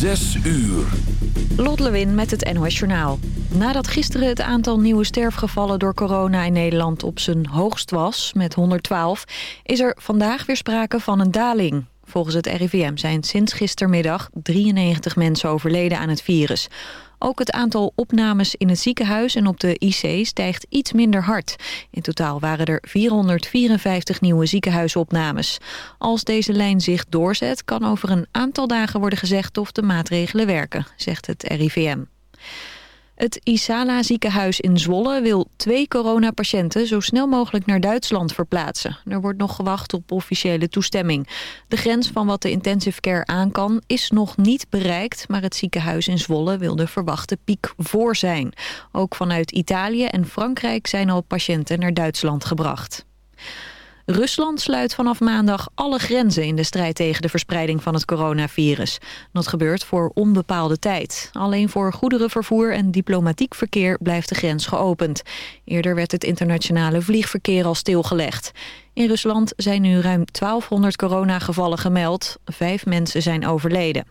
Zes uur. Lot Lewin met het NOS Journaal. Nadat gisteren het aantal nieuwe sterfgevallen door corona in Nederland op zijn hoogst was, met 112, is er vandaag weer sprake van een daling. Volgens het RIVM zijn sinds gistermiddag 93 mensen overleden aan het virus. Ook het aantal opnames in het ziekenhuis en op de IC stijgt iets minder hard. In totaal waren er 454 nieuwe ziekenhuisopnames. Als deze lijn zich doorzet, kan over een aantal dagen worden gezegd of de maatregelen werken, zegt het RIVM. Het Isala ziekenhuis in Zwolle wil twee coronapatiënten zo snel mogelijk naar Duitsland verplaatsen. Er wordt nog gewacht op officiële toestemming. De grens van wat de intensive care aan kan is nog niet bereikt, maar het ziekenhuis in Zwolle wil de verwachte piek voor zijn. Ook vanuit Italië en Frankrijk zijn al patiënten naar Duitsland gebracht. Rusland sluit vanaf maandag alle grenzen in de strijd tegen de verspreiding van het coronavirus. Dat gebeurt voor onbepaalde tijd. Alleen voor goederenvervoer en diplomatiek verkeer blijft de grens geopend. Eerder werd het internationale vliegverkeer al stilgelegd. In Rusland zijn nu ruim 1200 coronagevallen gemeld. Vijf mensen zijn overleden.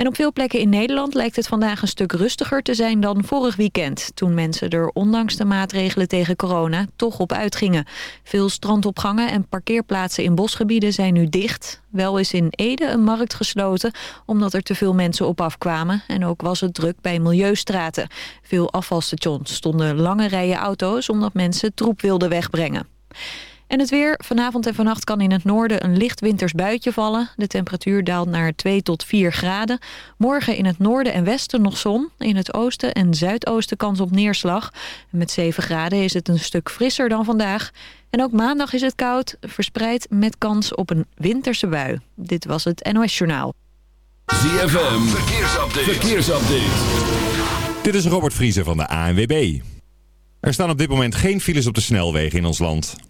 En op veel plekken in Nederland lijkt het vandaag een stuk rustiger te zijn dan vorig weekend. Toen mensen er ondanks de maatregelen tegen corona toch op uitgingen. Veel strandopgangen en parkeerplaatsen in bosgebieden zijn nu dicht. Wel is in Ede een markt gesloten omdat er te veel mensen op afkwamen. En ook was het druk bij milieustraten. Veel afvalstations stonden lange rijen auto's omdat mensen troep wilden wegbrengen. En het weer. Vanavond en vannacht kan in het noorden een licht winters buitje vallen. De temperatuur daalt naar 2 tot 4 graden. Morgen in het noorden en westen nog zon. In het oosten en zuidoosten kans op neerslag. met 7 graden is het een stuk frisser dan vandaag. En ook maandag is het koud, verspreid met kans op een winterse bui. Dit was het NOS Journaal. ZFM, verkeersupdate. verkeersupdate. Dit is Robert Vriezer van de ANWB. Er staan op dit moment geen files op de snelwegen in ons land.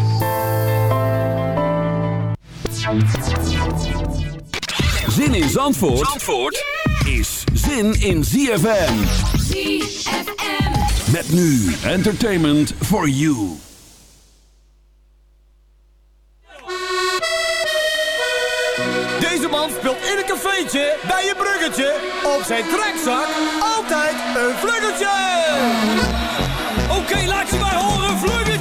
Zin in Zandvoort, Zandvoort is zin in ZFM. ZFM. Met nu entertainment for you. Deze man speelt in een cafeetje bij een bruggetje. Op zijn trekzak altijd een vluggeltje. Oké, laat je maar horen, vluggeltje.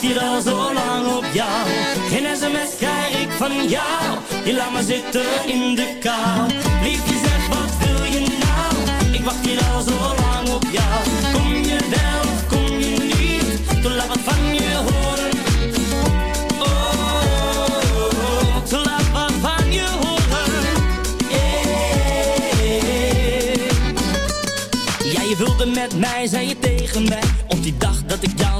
wacht hier al zo lang op jou. Geen sms krijg ik van jou, je laat me zitten in de kou. Liefje zeg, wat wil je nou? Ik wacht hier al zo lang op jou. Kom je wel of kom je niet? Toen laat wat van je horen. met mij, zei je tegen mij Op die dag dat ik jou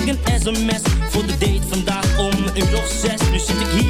Ik en SMS, voor de date vandaag om een uur of zes. Nu zit ik hier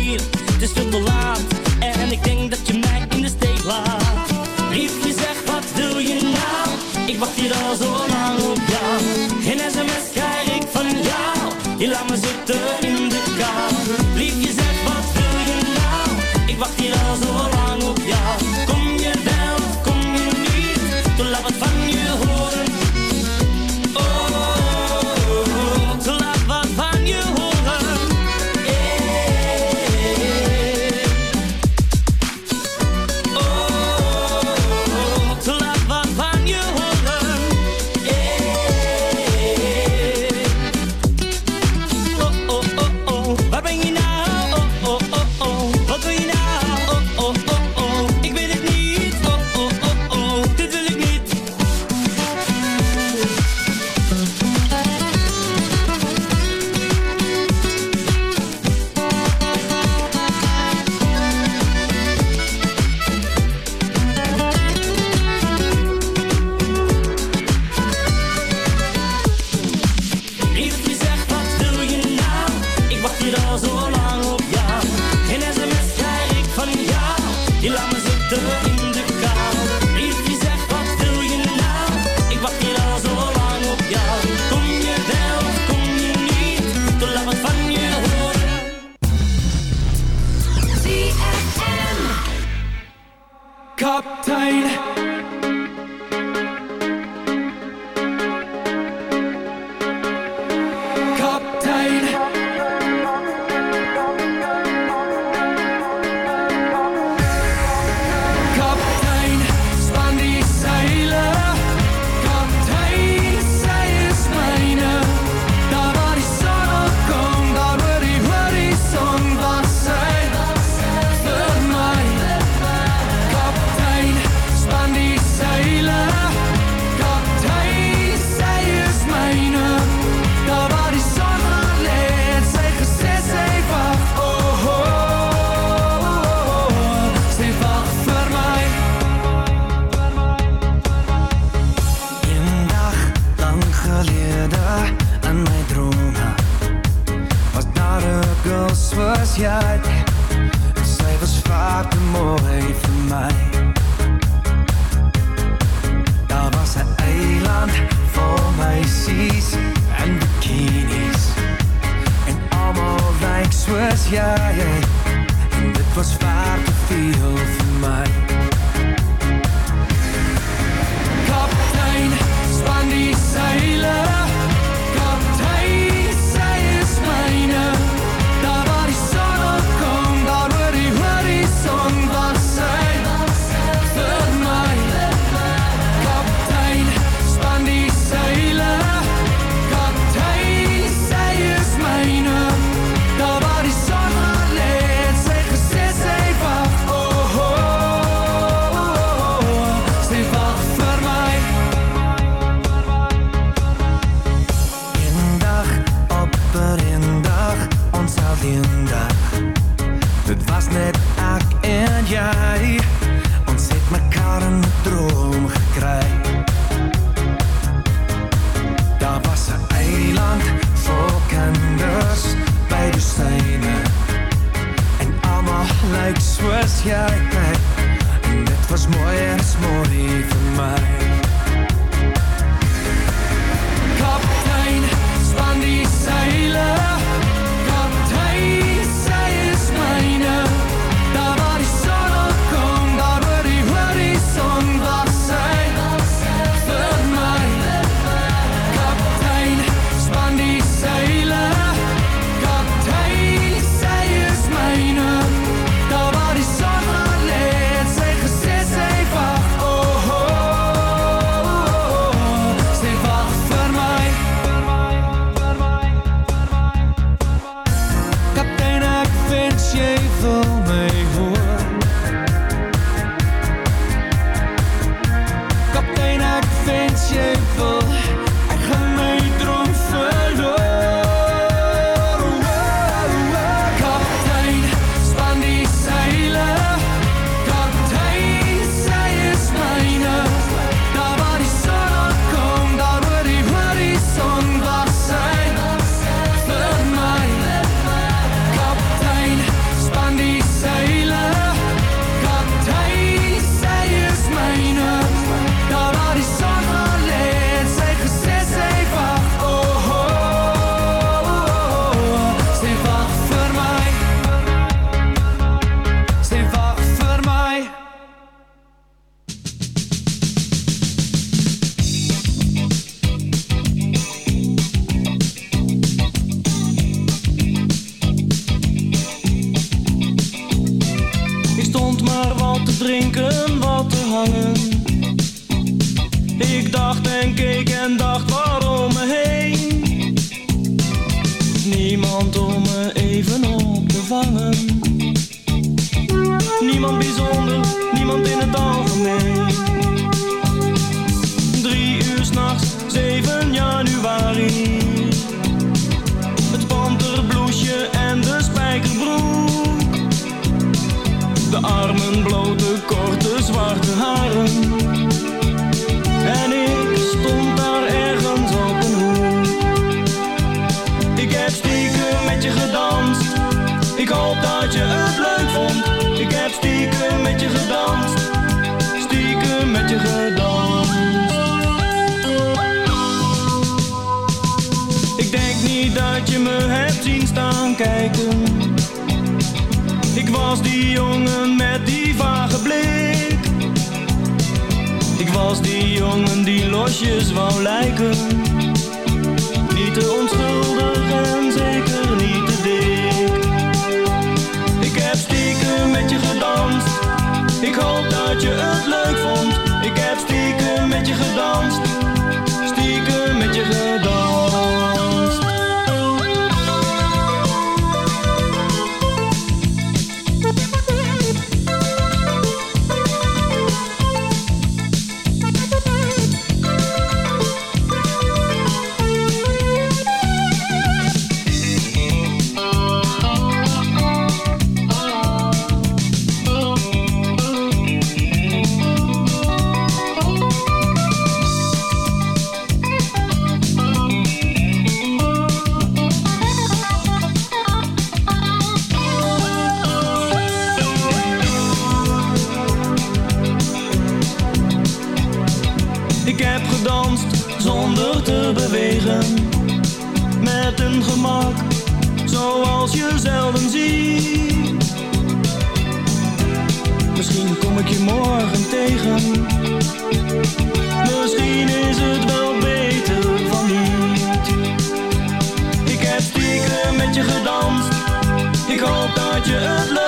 Ik dacht en keek en dacht waarom me heen. Niemand om me even op te vangen. Niemand bijzonder, niemand in het algemeen. Drie uur s'nachts, 7 januari. Het panterbloesje en de spijkerbroek. De armen blote, korte, zwarte haren. En ik stond daar ergens op een hoek. Ik heb stiekem met je gedanst. Ik hoop dat je het leuk vond. Ik heb stiekem met je gedanst. Stiekem met je gedanst. Ik denk niet dat je me hebt zien staan kijken. Ik was die jongen met die vage blik. Was die jongen die losjes wou lijken. Niet te onschuldig en zeker niet te dik. Ik heb stiekem met je gedanst. Ik hoop dat je het leuk vond. Ik heb stiekem met je gedanst. Zoals je zelden ziet. Misschien kom ik je morgen tegen. Misschien is het wel beter van niet. Ik heb stiekem met je gedanst. Ik hoop dat je het leuk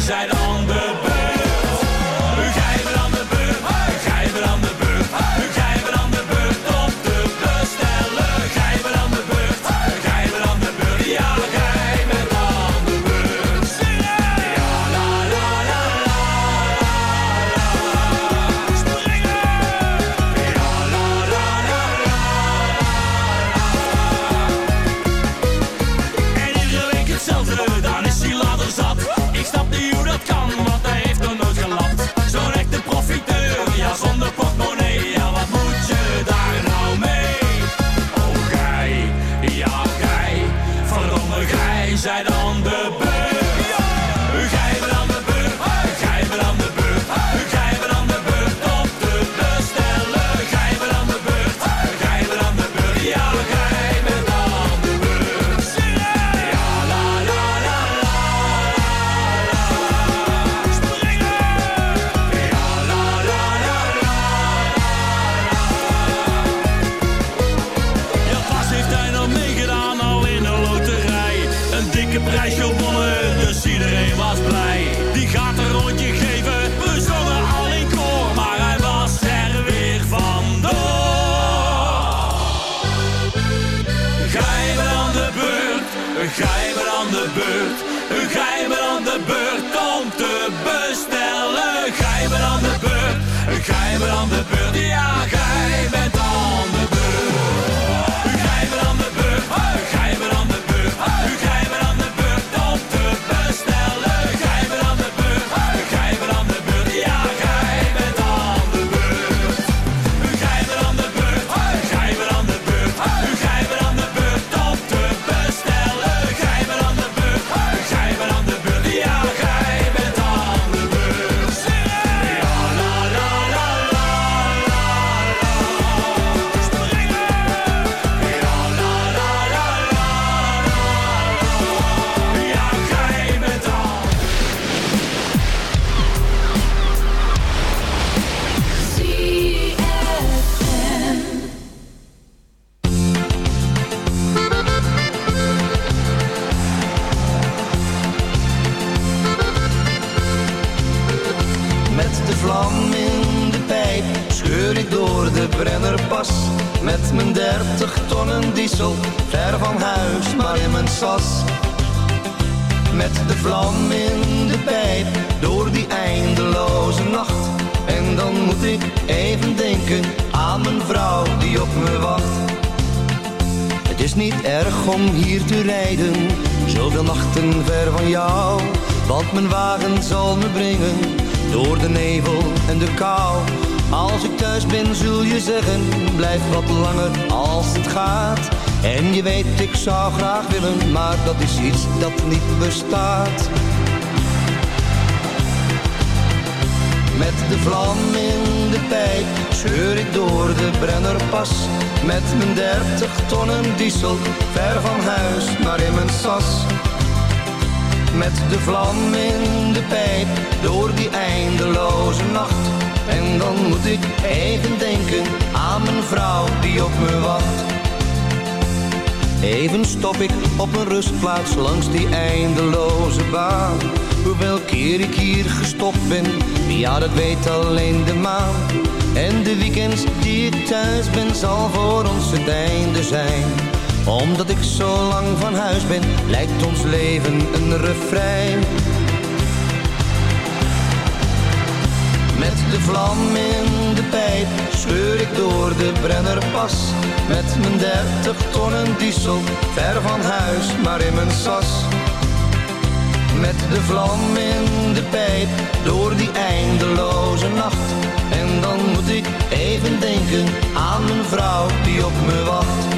zijn handen Met mijn 30 tonnen diesel, ver van huis, maar in mijn sas. Met de vlam in de pijp, door die eindeloze nacht. En dan moet ik even denken aan mijn vrouw die op me wacht. Even stop ik op een rustplaats langs die eindeloze baan. Hoeveel keer ik hier gestopt ben, ja dat weet alleen de maan. En de weekends die ik thuis ben, zal voor ons het einde zijn. Omdat ik zo lang van huis ben, lijkt ons leven een refrein. Met de vlam in de pijp scheur ik door de Brennerpas. Met mijn 30 tonnen diesel, ver van huis, maar in mijn sas. Met de vlam in de pijp, door die eindeloze nacht. Dan moet ik even denken aan mijn vrouw die op me wacht.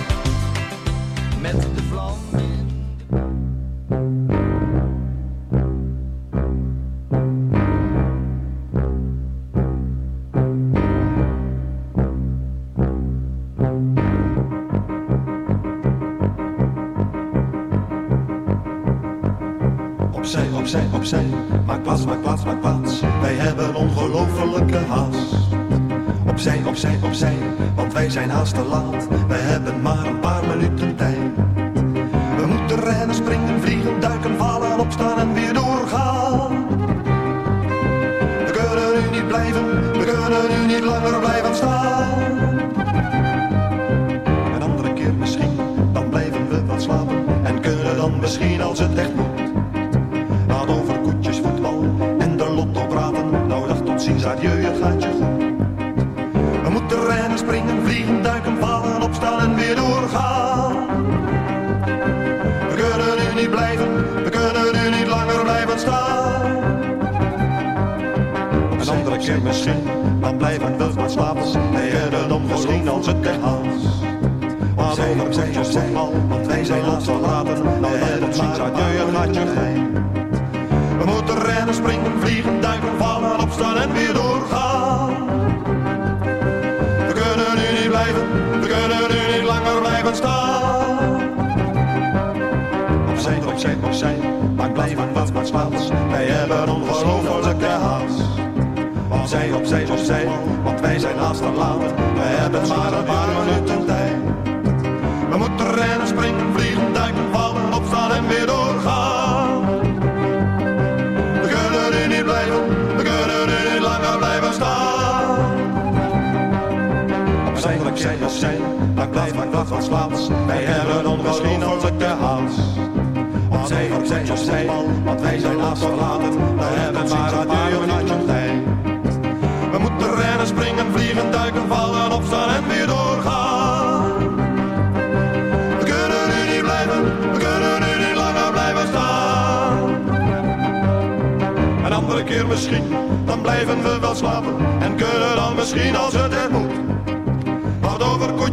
Met de vlam Opzij, opzij, opzij. Maak plaats, maak plaats, maak plaats. Wij hebben ongelofelijke haast. Opzij, opzij, opzij. Want wij zijn haast te laat. Wij hebben maar een paar minuten tijd. Het gaat je goed. We moeten rennen, springen, vliegen, duiken, vallen, opstaan en weer doorgaan. We kunnen nu niet blijven, we kunnen nu niet langer blijven staan. Een andere keer misschien, dan blijven we wat slapen. Wij hebben dan misschien als het echt haast. Laat over koetjes voetbal, want wij zijn laatst verlaten. Nou ja, tot ziens, adieu, het gaat je. We springen, vliegen, duiken, vallen, opstaan en weer doorgaan. We kunnen nu niet blijven, we kunnen nu niet langer blijven staan. Opzij, opzij, opzij, maar blijven wat wat slaats. Wij hebben ongelofelijke haast. Opzij, opzij, opzij, want wij zijn haast te laat. We hebben maar een paar minuten tijd. We moeten rennen, springen, vliegen, duiken, vallen, opstaan en weer doorgaan. Maar blijven wat wat slaats. Wij hebben ongelofelijke haast. Opzij, opzij, opzij, want wij zijn haast verlaten. We hebben maar een. We moeten rennen, springen, vliegen, duiken, vallen, opstaan en weer doorgaan. We kunnen nu niet blijven, we kunnen nu niet langer blijven staan. Een andere keer misschien, dan blijven we wel slapen. En kunnen dan misschien als het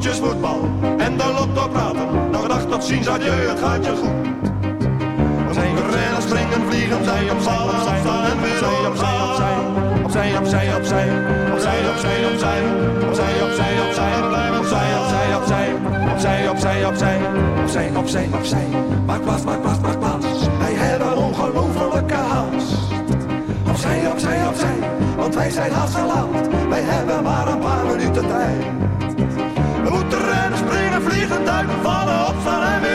voetbal en de lotto praten. Nog dag tot ziens, adieu, het gaat je goed. We rennen, springen, vliegen, zij op vallen, opstaan en weer doorgaan. Opzij, opzij, opzij, opzij, opzij, opzij, opzij, opzij, opzij, blijven opzij, opzij, opzij, opzij, opzij, opzij, opzij, opzij, opzij. Maak plaats, maak plaats, maak plaats. Wij hebben ongelofelijke haast. Opzij, opzij, opzij, want wij zijn haast te laat. Wij hebben maar een paar minuten tijd. follow, follow me.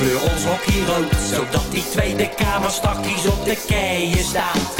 Kleur ons hockey rood. Zodat die Tweede Kamer stakjes op de keien staat.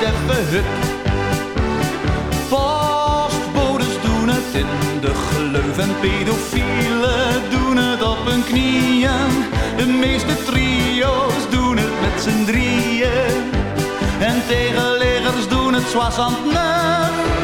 even hup. Postbodes doen het in de gleuf en pedofielen doen het op hun knieën. De meeste trio's doen het met z'n drieën. En tegenleggers doen het net. Ja,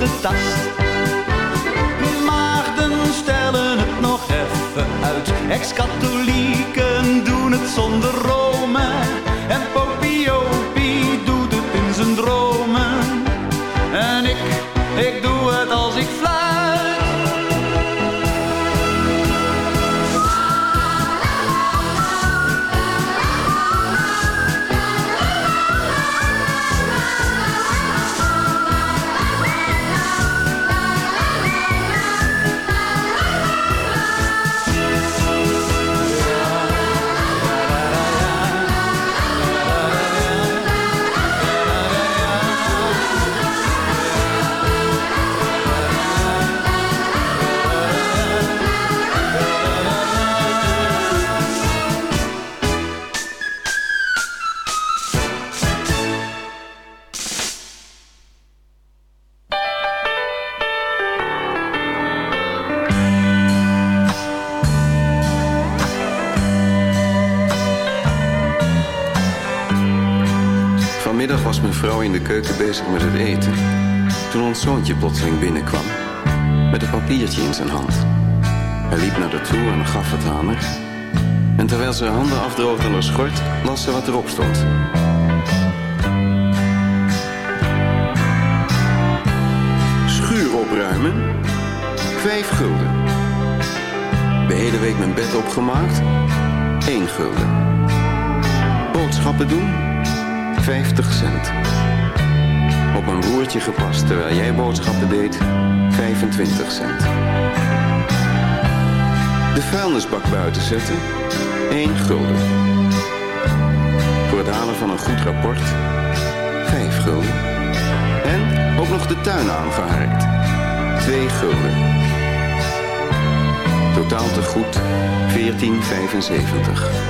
De tast. Maagden stellen het nog even uit. Ex-katholieken doen het zonder Rome. Vanmiddag was mijn vrouw in de keuken bezig met het eten. Toen ons zoontje plotseling binnenkwam. Met een papiertje in zijn hand. Hij liep naar haar toe en gaf het aan haar. En terwijl ze haar handen afdroogde aan haar schort, las ze wat erop stond. Schuur opruimen. Vijf gulden. De hele week mijn bed opgemaakt. 1 gulden. Boodschappen doen. 50 cent. Op mijn broertje gepast terwijl jij boodschappen deed. 25 cent. De vuilnisbak buiten zetten. 1 gulden. Voor het halen van een goed rapport. 5 gulden. En ook nog de tuin aangeharkt. 2 gulden. Totaal te goed 14,75.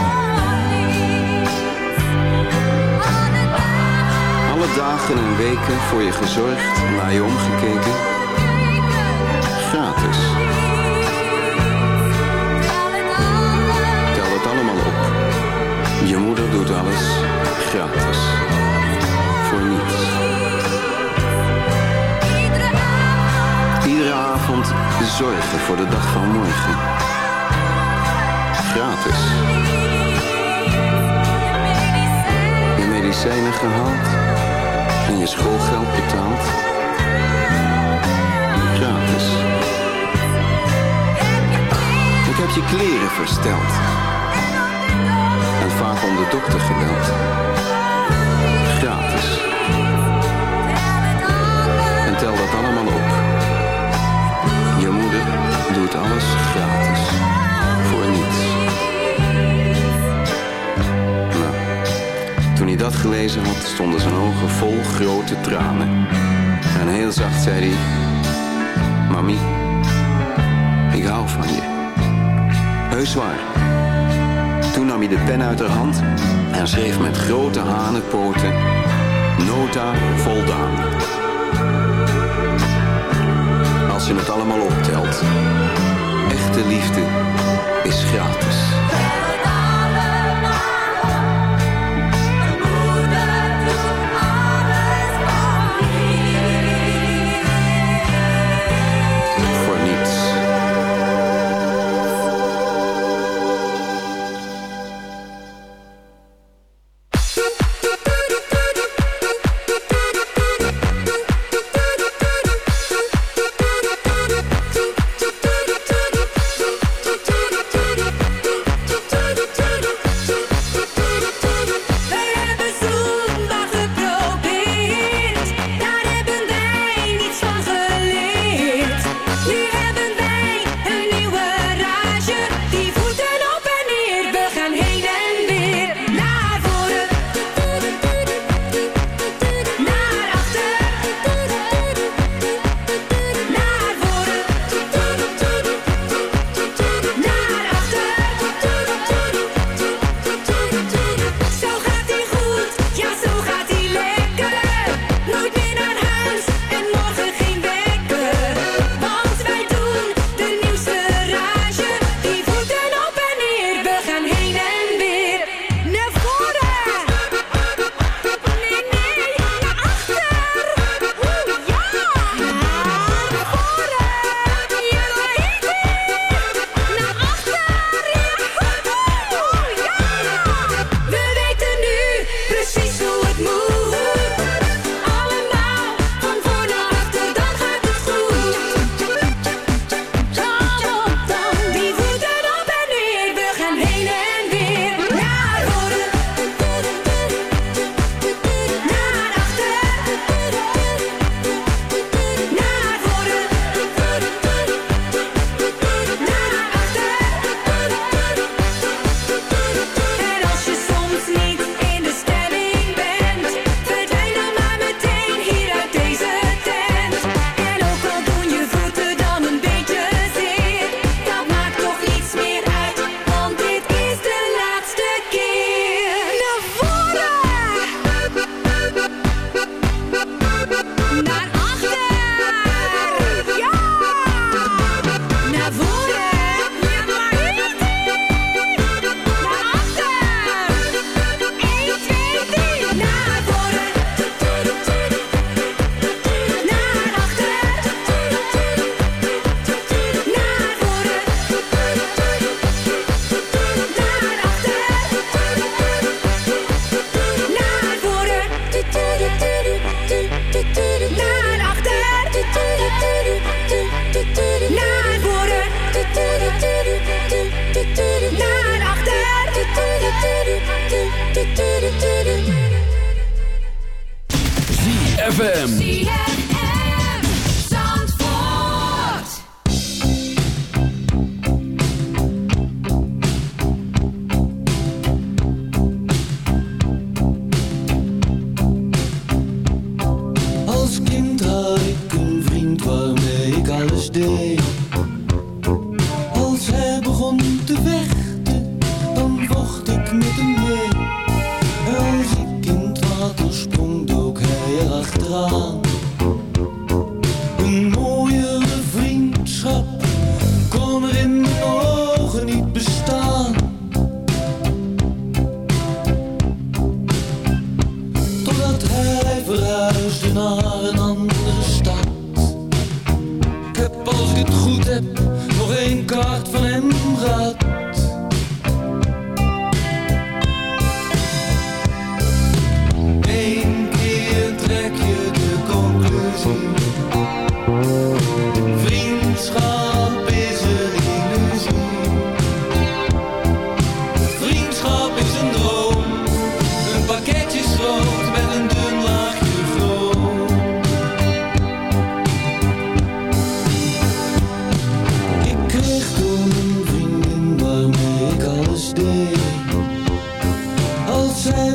dagen en weken voor je gezorgd, naar je omgekeken. Gratis. Tel het allemaal op. Je moeder doet alles gratis. Voor niets. Iedere avond zorgen voor de dag van morgen. Gratis. Je medicijnen gehaald en je schoolgeld betaald? Gratis. Ik heb je kleren versteld. En vaak om de dokter gebeld. dat gelezen had, stonden zijn ogen vol grote tranen. En heel zacht zei hij, Mami, ik hou van je. Heus waar. Toen nam hij de pen uit haar hand en schreef met grote hanenpoten Nota voldaan. Als je het allemaal optelt, echte liefde is gratis. ZFM.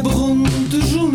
bronze toujours.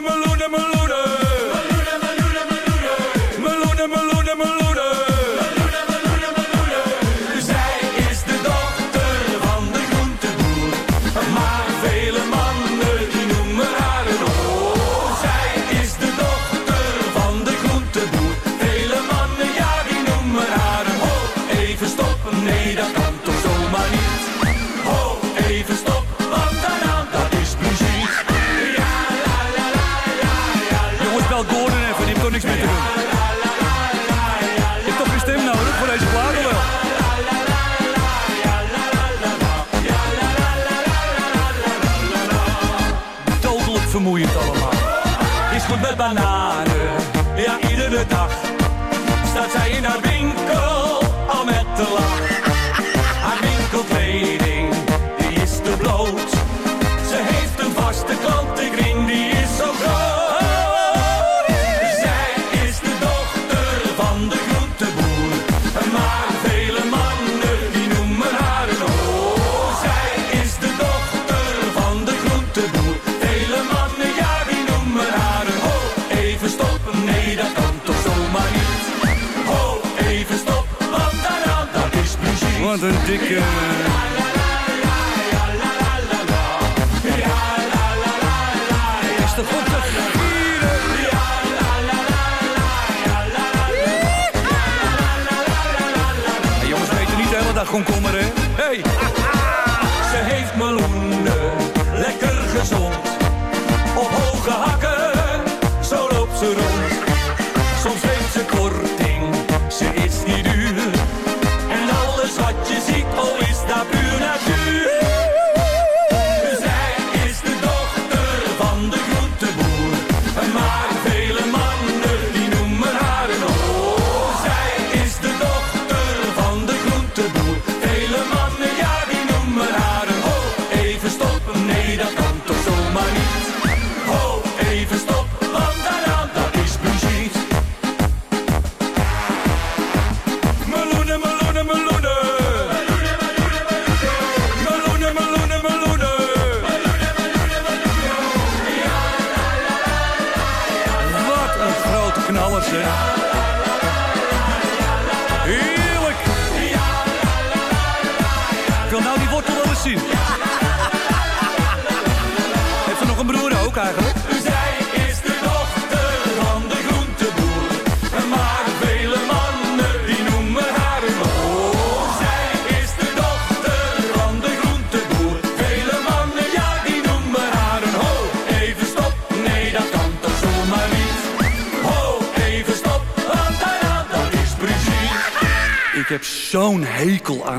them alone, them alone. Wat een dikke... Is? ja, jongens, weten niet helemaal dat komkommer, hè? Hey! What you see.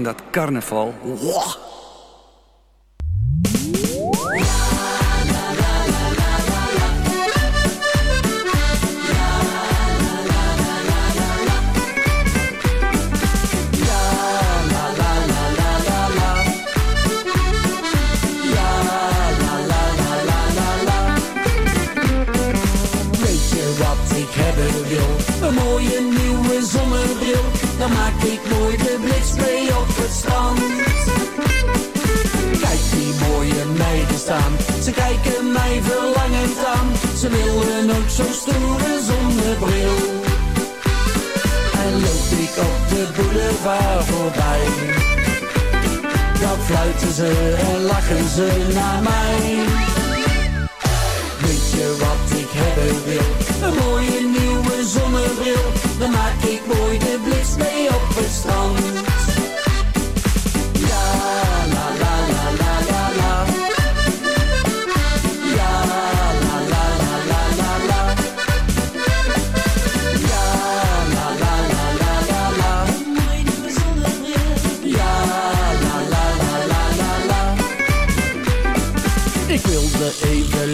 Dat carnaval. Ze willen ook zo'n stoere zonnebril. En loop ik op de boulevard voorbij. Dan fluiten ze en lachen ze naar mij. Weet je wat ik hebben wil? Een mooie nieuwe zonnebril. Dan maak ik mooi de blitz mee op het strand.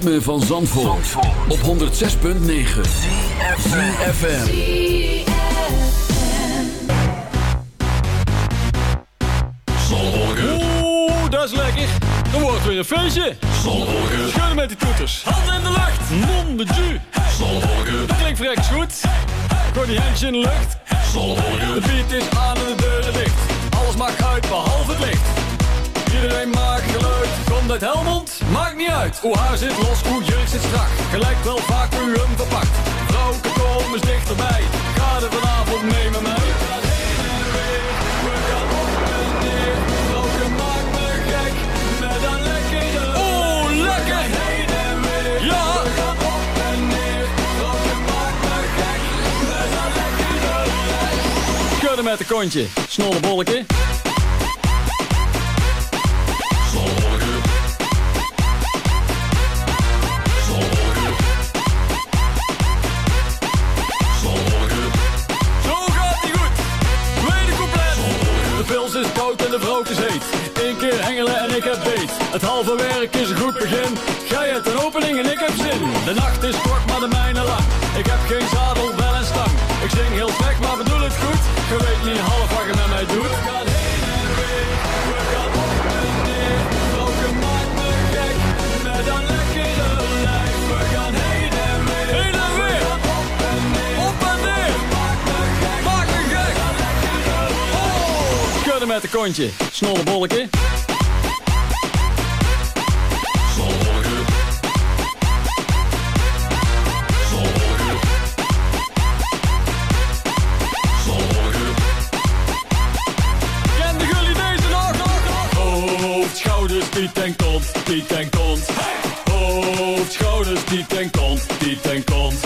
Ritme van Zandvoort, op 106.9 FM. Oeh, dat is lekker. Er wordt weer een feestje. Zonnewolken. Schudden met die toeters. Handen in de lucht. Mon de ju. Dat klinkt vreks goed. Gooi die handjes in de lucht. Zonnewolken. De beat is aan en de deuren dicht. Alles maakt uit behalve het licht. Iedereen maakt geluid. Komt uit Helmond? Maakt niet uit. Hoe haar zit los, hoe jurk zit strak. Gelijkt wel vaak u hem verpakt. Vrouwen kom eens dichterbij. Ga er vanavond mee met mij. We gaan op en neer. de heet. Eén keer hengelen en ik heb beet. Het halve werk is een goed begin. Gij hebt een opening en ik heb zin. De nacht is kort, maar de mijne lang. Ik heb geen zadel, wel en stang. Ik zing heel gek, maar bedoel het goed. Je weet niet half wat met mij doet. Met een kontje, snollebolletje. bolken. Zorgen. Jullie deze? Door, door. Schouders die ten kont, die ten kont. Oh, Schouders die ten kont, die ten kont.